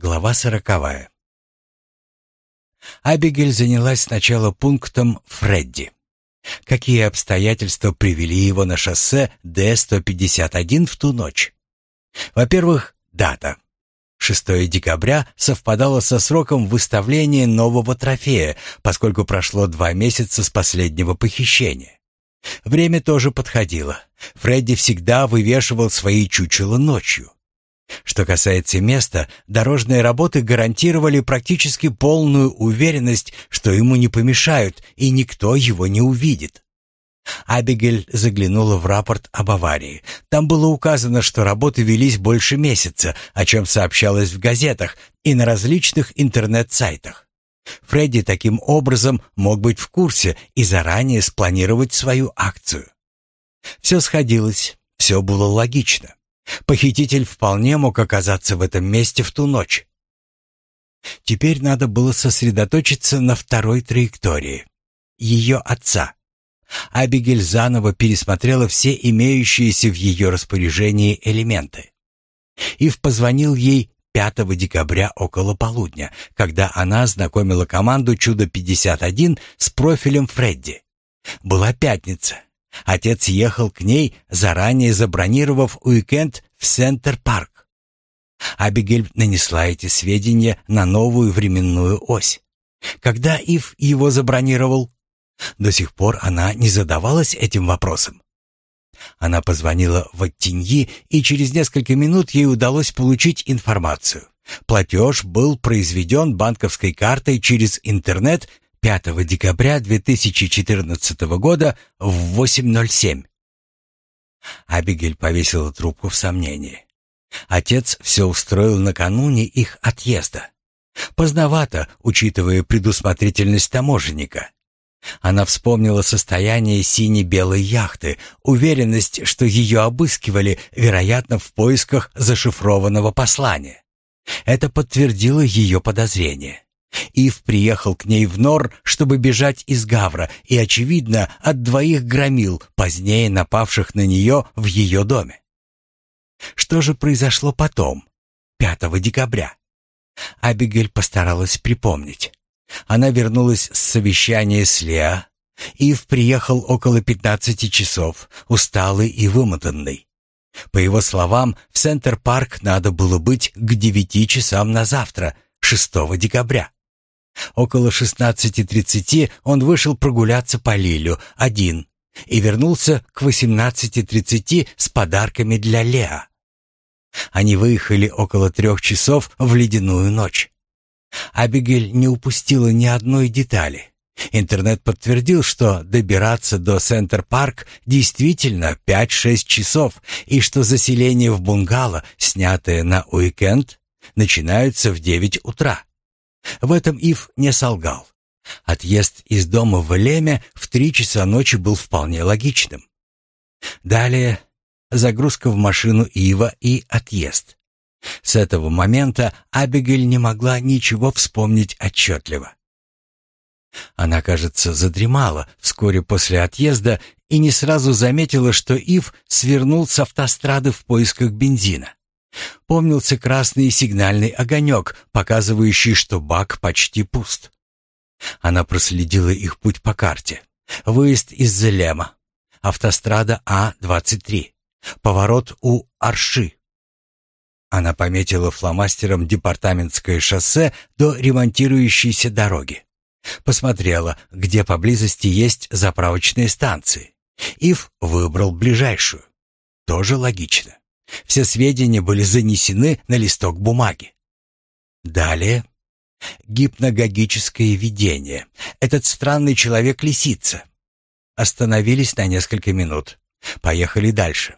Глава сороковая. Абигель занялась сначала пунктом Фредди. Какие обстоятельства привели его на шоссе Д-151 в ту ночь? Во-первых, дата. 6 декабря совпадало со сроком выставления нового трофея, поскольку прошло два месяца с последнего похищения. Время тоже подходило. Фредди всегда вывешивал свои чучела ночью. Что касается места, дорожные работы гарантировали практически полную уверенность, что ему не помешают и никто его не увидит. Абигель заглянула в рапорт об аварии. Там было указано, что работы велись больше месяца, о чем сообщалось в газетах и на различных интернет-сайтах. Фредди таким образом мог быть в курсе и заранее спланировать свою акцию. Все сходилось, все было логично. Похититель вполне мог оказаться в этом месте в ту ночь. Теперь надо было сосредоточиться на второй траектории. Ее отца. Абигель заново пересмотрела все имеющиеся в ее распоряжении элементы. Ив позвонил ей 5 декабря около полудня, когда она знакомила команду «Чудо-51» с профилем Фредди. Была пятница, Отец ехал к ней, заранее забронировав уикенд в Центр-парк. Абигель нанесла эти сведения на новую временную ось. Когда Ив его забронировал? До сих пор она не задавалась этим вопросом. Она позвонила в Оттеньи, и через несколько минут ей удалось получить информацию. Платеж был произведен банковской картой через интернет 5 декабря 2014 года в 8.07. Абигель повесила трубку в сомнении. Отец все устроил накануне их отъезда. Поздновато, учитывая предусмотрительность таможенника. Она вспомнила состояние сине-белой яхты, уверенность, что ее обыскивали, вероятно, в поисках зашифрованного послания. Это подтвердило ее подозрение. Ив приехал к ней в Нор, чтобы бежать из Гавра, и, очевидно, от двоих громил, позднее напавших на нее в ее доме. Что же произошло потом, 5 декабря? Абигель постаралась припомнить. Она вернулась с совещания с Леа. Ив приехал около 15 часов, усталый и вымотанный. По его словам, в Центр-парк надо было быть к 9 часам на завтра, 6 декабря. Около 16.30 он вышел прогуляться по Лилю один и вернулся к 18.30 с подарками для Леа. Они выехали около трех часов в ледяную ночь. Абигель не упустила ни одной детали. Интернет подтвердил, что добираться до Центр-парк действительно 5-6 часов и что заселение в бунгало, снятое на уикенд, начинается в 9 утра. В этом Ив не солгал. Отъезд из дома в Леме в три часа ночи был вполне логичным. Далее загрузка в машину Ива и отъезд. С этого момента Абигель не могла ничего вспомнить отчетливо. Она, кажется, задремала вскоре после отъезда и не сразу заметила, что Ив свернул с автострады в поисках бензина. Помнился красный сигнальный огонек, показывающий, что бак почти пуст. Она проследила их путь по карте. Выезд из Зелема. Автострада А-23. Поворот у Арши. Она пометила фломастером департаментское шоссе до ремонтирующейся дороги. Посмотрела, где поблизости есть заправочные станции. Ив выбрал ближайшую. Тоже логично. Все сведения были занесены на листок бумаги. Далее гипногогическое видение. Этот странный человек-лисица. Остановились на несколько минут. Поехали дальше.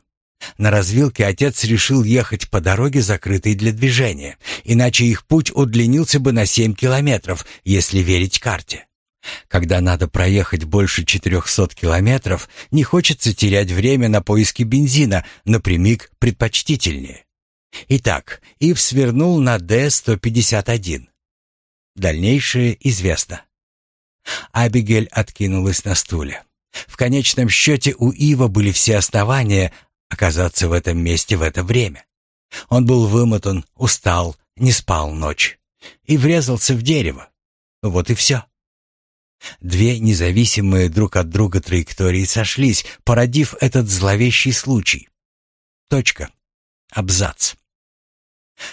На развилке отец решил ехать по дороге, закрытой для движения, иначе их путь удлинился бы на семь километров, если верить карте. Когда надо проехать больше 400 километров, не хочется терять время на поиски бензина, напрямик предпочтительнее. Итак, Ив свернул на Д-151. Дальнейшее известно. Абигель откинулась на стуле. В конечном счете у Ива были все основания оказаться в этом месте в это время. Он был вымотан, устал, не спал ночь и врезался в дерево. Вот и все. Две независимые друг от друга траектории сошлись, породив этот зловещий случай. Точка. Абзац.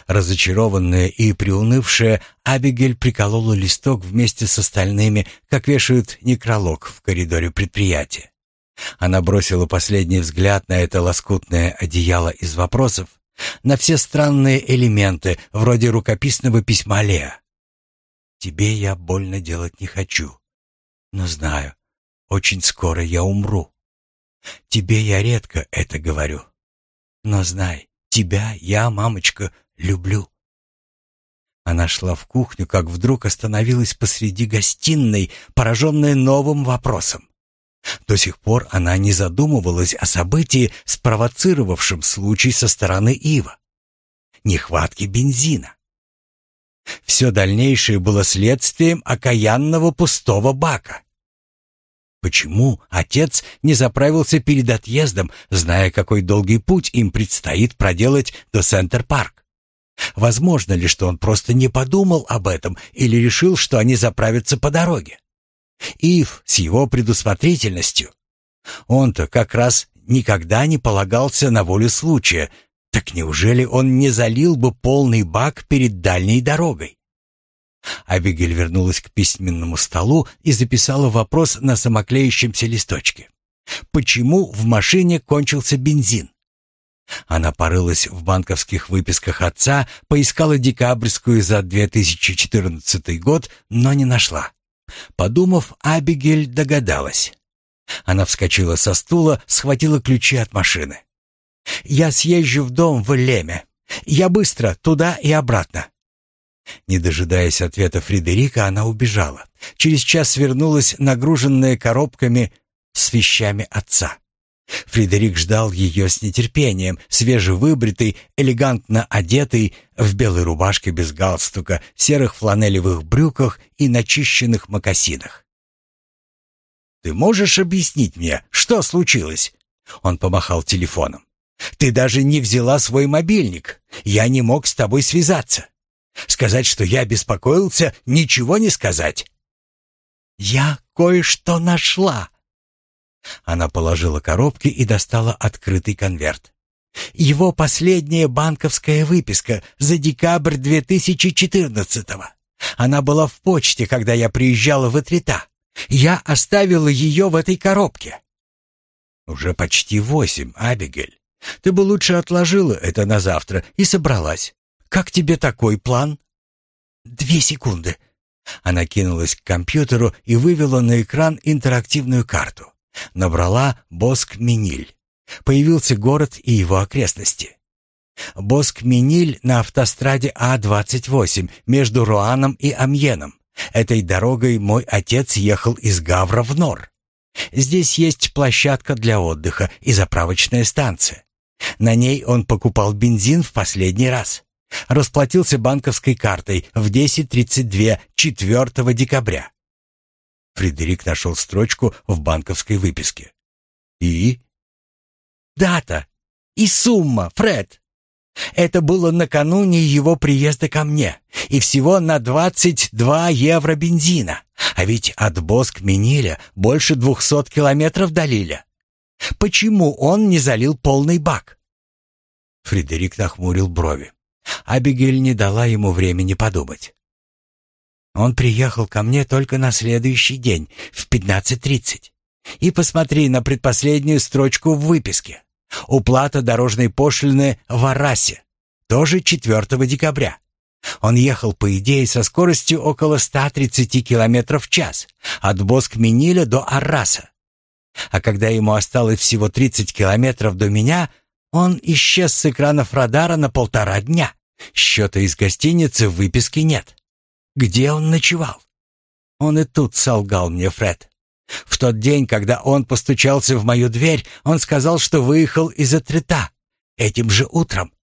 Разочарованная и приунывшая, Абигель приколола листок вместе с остальными, как вешают некролог в коридоре предприятия. Она бросила последний взгляд на это лоскутное одеяло из вопросов, на все странные элементы, вроде рукописного письма Леа. «Тебе я больно делать не хочу, но знаю, очень скоро я умру. Тебе я редко это говорю, но знай, тебя я, мамочка, люблю». Она шла в кухню, как вдруг остановилась посреди гостиной, пораженная новым вопросом. До сих пор она не задумывалась о событии, спровоцировавшем случай со стороны Ива. Нехватки бензина. Все дальнейшее было следствием окаянного пустого бака. Почему отец не заправился перед отъездом, зная, какой долгий путь им предстоит проделать до Центр-парк? Возможно ли, что он просто не подумал об этом или решил, что они заправятся по дороге? Ив с его предусмотрительностью. Он-то как раз никогда не полагался на волю случая. Так неужели он не залил бы полный бак перед дальней дорогой? Абигель вернулась к письменному столу и записала вопрос на самоклеющемся листочке. Почему в машине кончился бензин? Она порылась в банковских выписках отца, поискала декабрьскую за 2014 год, но не нашла. Подумав, Абигель догадалась. Она вскочила со стула, схватила ключи от машины. «Я съезжу в дом в Леме. Я быстро, туда и обратно». Не дожидаясь ответа Фредерика, она убежала. Через час вернулась, нагруженная коробками с вещами отца. Фредерик ждал ее с нетерпением, свежевыбритый, элегантно одетый, в белой рубашке без галстука, серых фланелевых брюках и начищенных мокасинах. «Ты можешь объяснить мне, что случилось?» Он помахал телефоном. «Ты даже не взяла свой мобильник. Я не мог с тобой связаться. Сказать, что я беспокоился, ничего не сказать». «Я кое-что нашла», она положила коробки и достала открытый конверт. Его последняя банковская выписка за декабрь 2014-го. Она была в почте, когда я приезжала в Этрита. Я оставила ее в этой коробке. Уже почти восемь, Абигель. Ты бы лучше отложила это на завтра и собралась. Как тебе такой план? Две секунды. Она кинулась к компьютеру и вывела на экран интерактивную карту. Набрала Боск-Миниль. Появился город и его окрестности. Боск-Миниль на автостраде А-28 между Руаном и Амьеном. Этой дорогой мой отец ехал из Гавра в Нор. Здесь есть площадка для отдыха и заправочная станция. На ней он покупал бензин в последний раз. Расплатился банковской картой в 10.32 4 декабря. Фредерик нашел строчку в банковской выписке. «И?» «Дата и сумма, Фред!» Это было накануне его приезда ко мне, и всего на 22 евро бензина. А ведь от Боск-Миниля больше 200 километров до Лиля. Почему он не залил полный бак? Фредерик нахмурил брови. Абигель не дала ему времени подумать. Он приехал ко мне только на следующий день, в 15.30. И посмотри на предпоследнюю строчку в выписке. Уплата дорожной пошлины в Арасе. Тоже 4 декабря. Он ехал, по идее, со скоростью около 130 км в час от Боск-Миниля до Арраса. А когда ему осталось всего 30 километров до меня, он исчез с экранов радара на полтора дня. Счета из гостиницы в выписке нет. Где он ночевал? Он и тут солгал мне, Фред. В тот день, когда он постучался в мою дверь, он сказал, что выехал из Атрета. Этим же утром.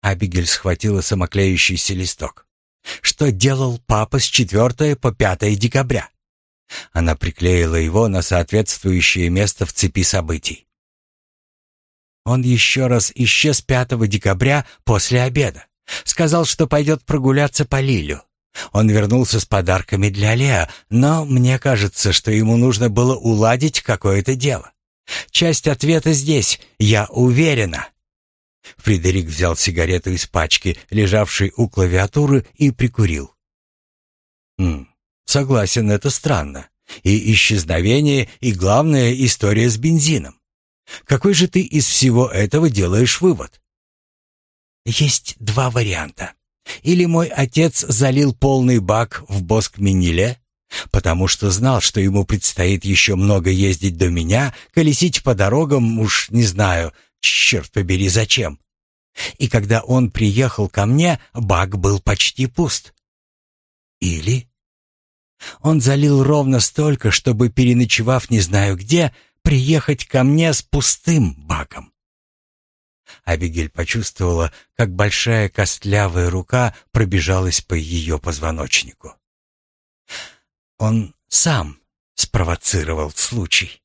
Абигель схватила самоклеющийся листок. Что делал папа с 4 по 5 декабря? Она приклеила его на соответствующее место в цепи событий. Он еще раз исчез 5 декабря после обеда. Сказал, что пойдет прогуляться по Лилю. Он вернулся с подарками для Леа, но мне кажется, что ему нужно было уладить какое-то дело. Часть ответа здесь, я уверена. Фредерик взял сигарету из пачки, лежавшей у клавиатуры, и прикурил. «Хм, согласен, это странно. И исчезновение, и главная история с бензином. Какой же ты из всего этого делаешь вывод?» «Есть два варианта. Или мой отец залил полный бак в Боск-Миниле, потому что знал, что ему предстоит еще много ездить до меня, колесить по дорогам, уж не знаю, черт побери, зачем. И когда он приехал ко мне, бак был почти пуст. Или он залил ровно столько, чтобы, переночевав не знаю где, приехать ко мне с пустым баком. Абигель почувствовала, как большая костлявая рука пробежалась по ее позвоночнику. Он сам спровоцировал случай.